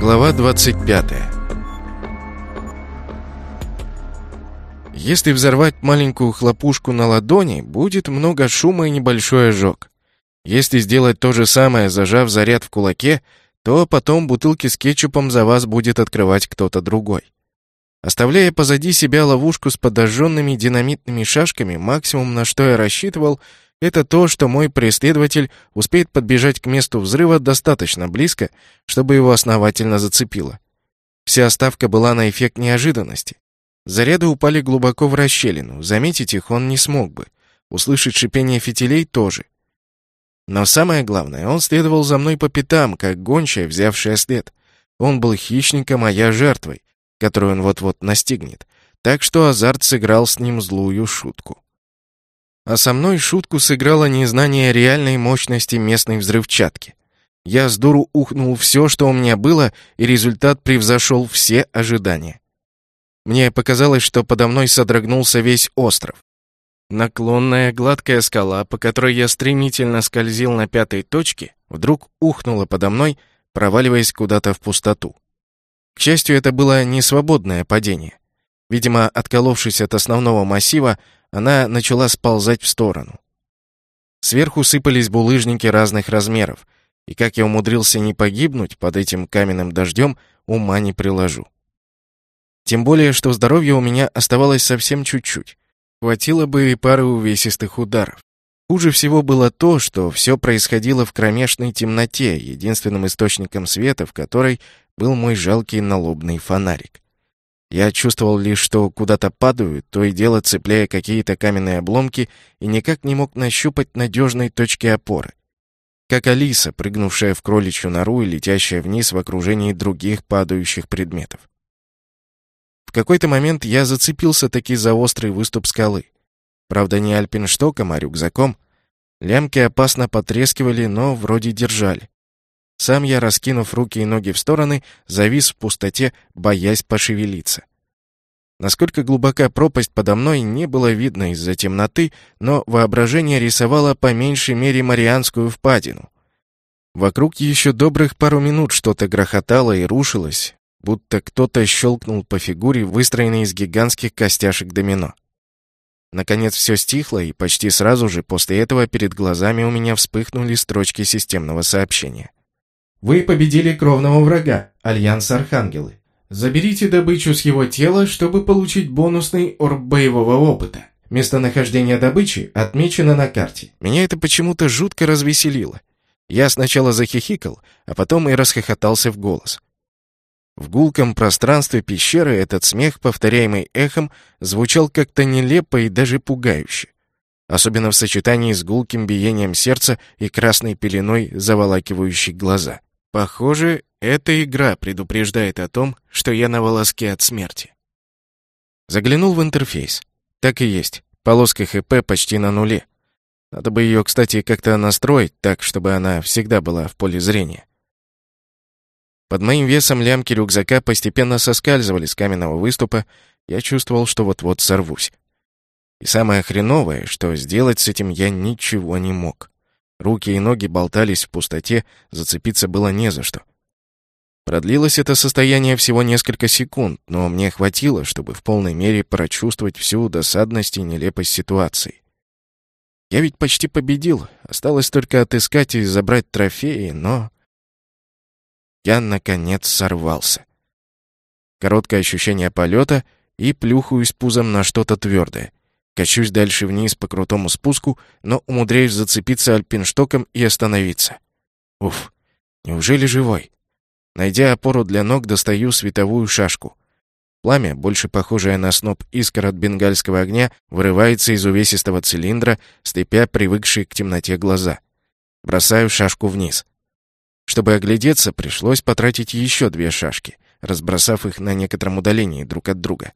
Глава 25 Если взорвать маленькую хлопушку на ладони, будет много шума и небольшой ожог. Если сделать то же самое, зажав заряд в кулаке, то потом бутылки с кетчупом за вас будет открывать кто-то другой. Оставляя позади себя ловушку с подожженными динамитными шашками, максимум, на что я рассчитывал, это то, что мой преследователь успеет подбежать к месту взрыва достаточно близко, чтобы его основательно зацепило. Вся ставка была на эффект неожиданности. Заряды упали глубоко в расщелину, заметить их он не смог бы. Услышать шипение фитилей тоже. Но самое главное, он следовал за мной по пятам, как гончая, взявшая след. Он был хищником, а я жертвой, которую он вот-вот настигнет. Так что азарт сыграл с ним злую шутку. А со мной шутку сыграло незнание реальной мощности местной взрывчатки. Я с дуру ухнул все, что у меня было, и результат превзошел все ожидания. Мне показалось, что подо мной содрогнулся весь остров. Наклонная гладкая скала, по которой я стремительно скользил на пятой точке, вдруг ухнула подо мной, проваливаясь куда-то в пустоту. К счастью, это было не свободное падение. Видимо, отколовшись от основного массива, она начала сползать в сторону. Сверху сыпались булыжники разных размеров, и как я умудрился не погибнуть под этим каменным дождем, ума не приложу. Тем более, что здоровья у меня оставалось совсем чуть-чуть. Хватило бы и пары увесистых ударов. Хуже всего было то, что все происходило в кромешной темноте, единственным источником света в которой был мой жалкий налобный фонарик. Я чувствовал лишь, что куда-то падаю, то и дело цепляя какие-то каменные обломки, и никак не мог нащупать надежной точки опоры. Как Алиса, прыгнувшая в кроличью нору и летящая вниз в окружении других падающих предметов. В какой-то момент я зацепился таки за острый выступ скалы. Правда, не альпинштоком, а рюкзаком. Лямки опасно потрескивали, но вроде держали. Сам я, раскинув руки и ноги в стороны, завис в пустоте, боясь пошевелиться. Насколько глубока пропасть подо мной, не было видно из-за темноты, но воображение рисовало по меньшей мере Марианскую впадину. Вокруг еще добрых пару минут что-то грохотало и рушилось, будто кто-то щелкнул по фигуре, выстроенной из гигантских костяшек домино. Наконец все стихло, и почти сразу же после этого перед глазами у меня вспыхнули строчки системного сообщения. Вы победили кровного врага, Альянс Архангелы. Заберите добычу с его тела, чтобы получить бонусный орб боевого опыта. Местонахождение добычи отмечено на карте. Меня это почему-то жутко развеселило. Я сначала захихикал, а потом и расхохотался в голос. В гулком пространстве пещеры этот смех, повторяемый эхом, звучал как-то нелепо и даже пугающе. Особенно в сочетании с гулким биением сердца и красной пеленой, заволакивающей глаза. Похоже, эта игра предупреждает о том, что я на волоске от смерти. Заглянул в интерфейс. Так и есть. Полоска ХП почти на нуле. Надо бы ее, кстати, как-то настроить так, чтобы она всегда была в поле зрения. Под моим весом лямки рюкзака постепенно соскальзывали с каменного выступа, я чувствовал, что вот-вот сорвусь. И самое хреновое, что сделать с этим я ничего не мог. Руки и ноги болтались в пустоте, зацепиться было не за что. Продлилось это состояние всего несколько секунд, но мне хватило, чтобы в полной мере прочувствовать всю досадность и нелепость ситуации. Я ведь почти победил, осталось только отыскать и забрать трофеи, но... Я, наконец, сорвался. Короткое ощущение полета и плюхаюсь пузом на что-то твердое. Качусь дальше вниз по крутому спуску, но умудряюсь зацепиться альпинштоком и остановиться. Уф, неужели живой? Найдя опору для ног, достаю световую шашку. Пламя, больше похожее на сноп искр от бенгальского огня, вырывается из увесистого цилиндра, слепя привыкшие к темноте глаза. Бросаю шашку вниз. Чтобы оглядеться, пришлось потратить еще две шашки, разбросав их на некотором удалении друг от друга.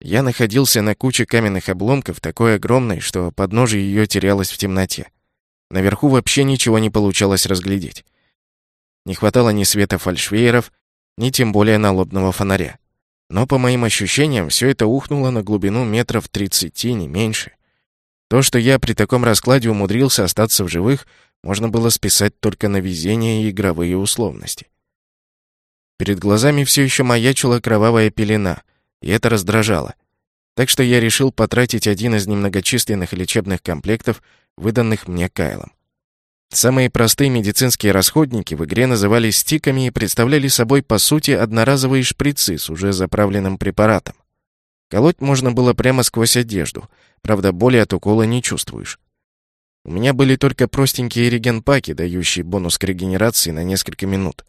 Я находился на куче каменных обломков, такой огромной, что подножие ее терялось в темноте. Наверху вообще ничего не получалось разглядеть. Не хватало ни света фальшвейеров, ни тем более налобного фонаря. Но, по моим ощущениям, все это ухнуло на глубину метров тридцати, не меньше. То, что я при таком раскладе умудрился остаться в живых, можно было списать только на везение и игровые условности. Перед глазами все еще маячила кровавая пелена, и это раздражало. Так что я решил потратить один из немногочисленных лечебных комплектов, выданных мне Кайлом. Самые простые медицинские расходники в игре назывались стиками и представляли собой, по сути, одноразовые шприцы с уже заправленным препаратом. Колоть можно было прямо сквозь одежду, правда, боли от укола не чувствуешь. У меня были только простенькие регенпаки, дающие бонус к регенерации на несколько минут.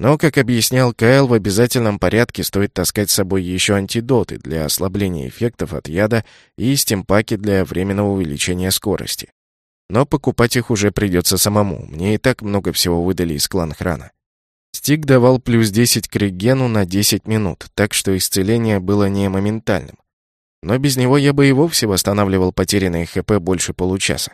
Но, как объяснял Кайл, в обязательном порядке стоит таскать с собой еще антидоты для ослабления эффектов от яда и стимпаки для временного увеличения скорости. Но покупать их уже придется самому, мне и так много всего выдали из клан Храна. Стик давал плюс 10 к регену на 10 минут, так что исцеление было не моментальным. Но без него я бы и вовсе восстанавливал потерянные ХП больше получаса.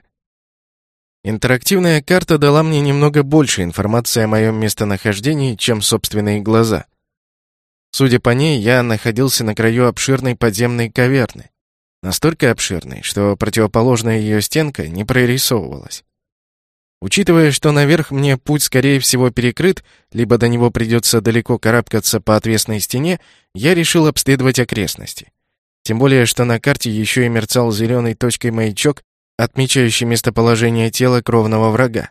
Интерактивная карта дала мне немного больше информации о моем местонахождении, чем собственные глаза. Судя по ней, я находился на краю обширной подземной каверны. Настолько обширной, что противоположная ее стенка не прорисовывалась. Учитывая, что наверх мне путь, скорее всего, перекрыт, либо до него придется далеко карабкаться по отвесной стене, я решил обследовать окрестности. Тем более, что на карте еще и мерцал зеленой точкой маячок, отмечающий местоположение тела кровного врага.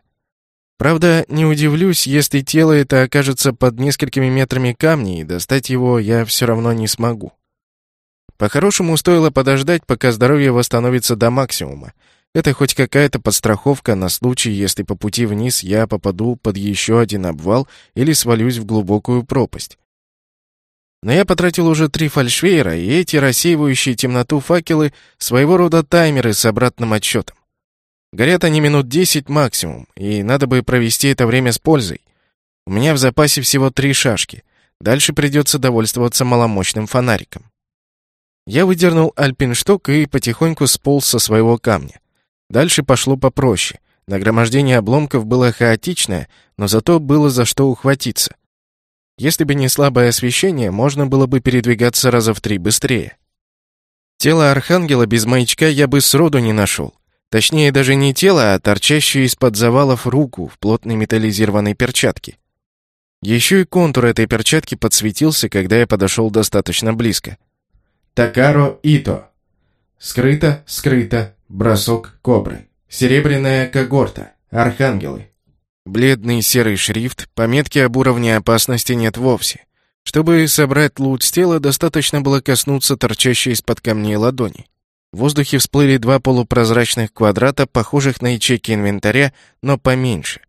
Правда, не удивлюсь, если тело это окажется под несколькими метрами камней, и достать его я все равно не смогу. По-хорошему, стоило подождать, пока здоровье восстановится до максимума. Это хоть какая-то подстраховка на случай, если по пути вниз я попаду под еще один обвал или свалюсь в глубокую пропасть. Но я потратил уже три фальшвейера, и эти рассеивающие темноту факелы — своего рода таймеры с обратным отсчетом. Горят они минут десять максимум, и надо бы провести это время с пользой. У меня в запасе всего три шашки. Дальше придется довольствоваться маломощным фонариком. Я выдернул альпиншток и потихоньку сполз со своего камня. Дальше пошло попроще. Нагромождение обломков было хаотичное, но зато было за что ухватиться — если бы не слабое освещение, можно было бы передвигаться раза в три быстрее. Тело Архангела без маячка я бы сроду не нашел. Точнее, даже не тело, а торчащую из-под завалов руку в плотной металлизированной перчатке. Еще и контур этой перчатки подсветился, когда я подошел достаточно близко. Такаро Ито. Скрыто, скрыто, бросок кобры. Серебряная когорта. Архангелы. Бледный серый шрифт, пометки об уровне опасности нет вовсе. Чтобы собрать лут с тела, достаточно было коснуться торчащей из-под камней ладони. В воздухе всплыли два полупрозрачных квадрата, похожих на ячейки инвентаря, но поменьше.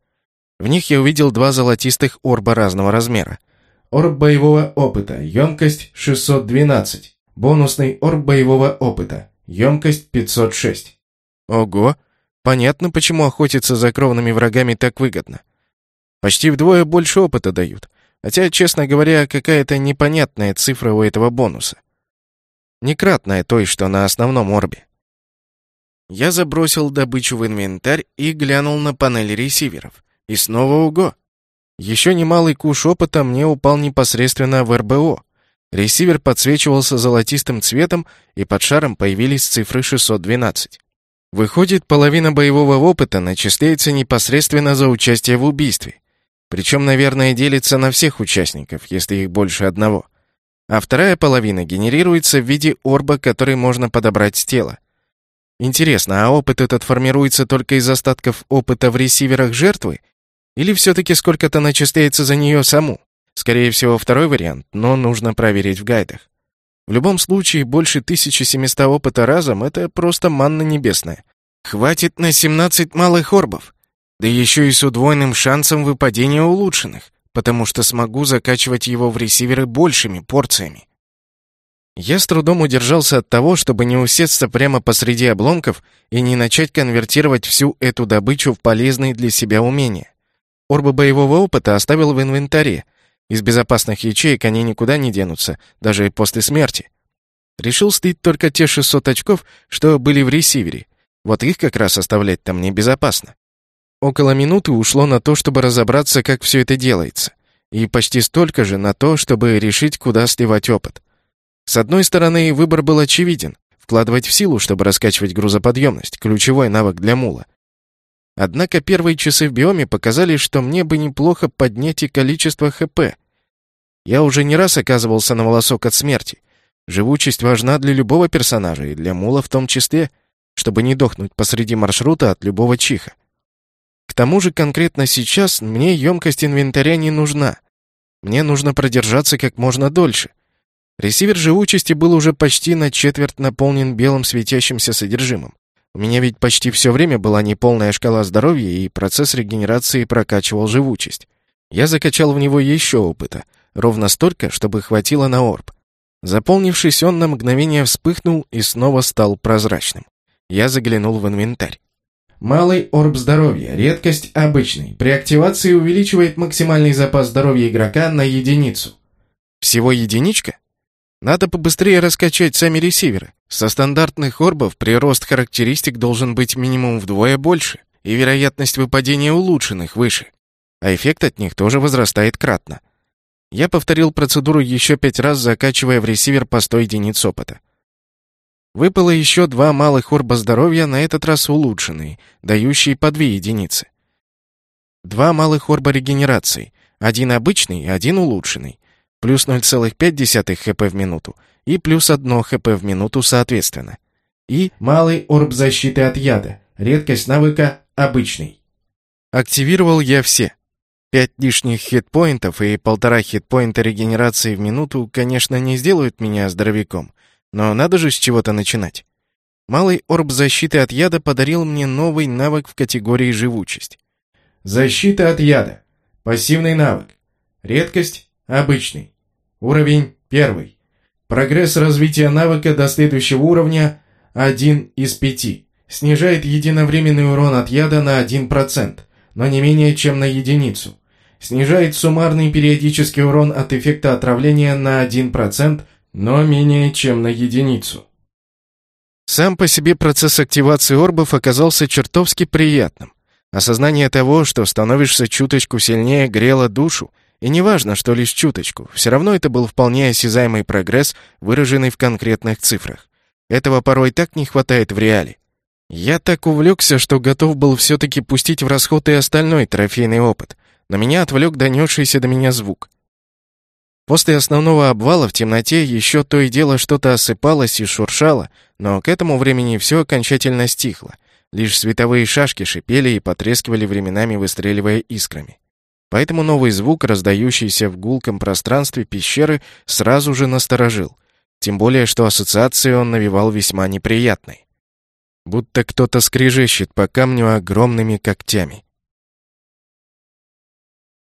В них я увидел два золотистых орба разного размера. Орб боевого опыта, емкость 612. Бонусный орб боевого опыта, емкость 506. Ого! Понятно, почему охотиться за кровными врагами так выгодно. Почти вдвое больше опыта дают. Хотя, честно говоря, какая-то непонятная цифра у этого бонуса. Некратная той, что на основном орбе. Я забросил добычу в инвентарь и глянул на панель ресиверов. И снова уго. Еще немалый куш опыта мне упал непосредственно в РБО. Ресивер подсвечивался золотистым цветом, и под шаром появились цифры 612. Выходит, половина боевого опыта начисляется непосредственно за участие в убийстве. Причем, наверное, делится на всех участников, если их больше одного. А вторая половина генерируется в виде орба, который можно подобрать с тела. Интересно, а опыт этот формируется только из остатков опыта в ресиверах жертвы? Или все-таки сколько-то начисляется за нее саму? Скорее всего, второй вариант, но нужно проверить в гайдах. В любом случае, больше 1700 опыта разом — это просто манна небесная. Хватит на 17 малых орбов. Да еще и с удвоенным шансом выпадения улучшенных, потому что смогу закачивать его в ресиверы большими порциями. Я с трудом удержался от того, чтобы не усесться прямо посреди обломков и не начать конвертировать всю эту добычу в полезные для себя умения. Орбы боевого опыта оставил в инвентаре, из безопасных ячеек они никуда не денутся, даже после смерти. Решил слить только те 600 очков, что были в ресивере. Вот их как раз оставлять там небезопасно. Около минуты ушло на то, чтобы разобраться, как все это делается. И почти столько же на то, чтобы решить, куда сливать опыт. С одной стороны, выбор был очевиден. Вкладывать в силу, чтобы раскачивать грузоподъемность, ключевой навык для мула. Однако первые часы в биоме показали, что мне бы неплохо поднять и количество ХП. Я уже не раз оказывался на волосок от смерти. Живучесть важна для любого персонажа, и для мула в том числе, чтобы не дохнуть посреди маршрута от любого чиха. К тому же конкретно сейчас мне емкость инвентаря не нужна. Мне нужно продержаться как можно дольше. Ресивер живучести был уже почти на четверть наполнен белым светящимся содержимым. У меня ведь почти все время была неполная шкала здоровья, и процесс регенерации прокачивал живучесть. Я закачал в него еще опыта, ровно столько, чтобы хватило на орб. Заполнившись, он на мгновение вспыхнул и снова стал прозрачным. Я заглянул в инвентарь. Малый орб здоровья, редкость обычный. При активации увеличивает максимальный запас здоровья игрока на единицу. Всего единичка? Надо побыстрее раскачать сами ресиверы. Со стандартных орбов прирост характеристик должен быть минимум вдвое больше, и вероятность выпадения улучшенных выше. А эффект от них тоже возрастает кратно. Я повторил процедуру еще пять раз, закачивая в ресивер по 100 единиц опыта. Выпало еще два малых орба здоровья, на этот раз улучшенные, дающие по две единицы. Два малых орба регенерации, один обычный и один улучшенный, плюс 0,5 хп в минуту и плюс 1 хп в минуту соответственно. И малый орб защиты от яда, редкость навыка обычный. Активировал я все. Пять лишних хитпоинтов и полтора хитпоинта регенерации в минуту, конечно, не сделают меня здоровяком, но надо же с чего-то начинать. Малый орб защиты от яда подарил мне новый навык в категории живучесть. Защита от яда. Пассивный навык. Редкость обычный. Уровень первый. Прогресс развития навыка до следующего уровня 1 из 5. Снижает единовременный урон от яда на 1%, но не менее чем на единицу. Снижает суммарный периодический урон от эффекта отравления на 1%, но менее чем на единицу. Сам по себе процесс активации орбов оказался чертовски приятным. Осознание того, что становишься чуточку сильнее, грело душу, и неважно, что лишь чуточку, все равно это был вполне осязаемый прогресс, выраженный в конкретных цифрах. Этого порой так не хватает в реале. Я так увлекся, что готов был все-таки пустить в расход и остальной трофейный опыт, но меня отвлек донесшийся до меня звук. После основного обвала в темноте еще то и дело что-то осыпалось и шуршало, но к этому времени все окончательно стихло. Лишь световые шашки шипели и потрескивали временами, выстреливая искрами. Поэтому новый звук, раздающийся в гулком пространстве пещеры, сразу же насторожил. Тем более, что ассоциации он навевал весьма неприятной. Будто кто-то скрежещет по камню огромными когтями.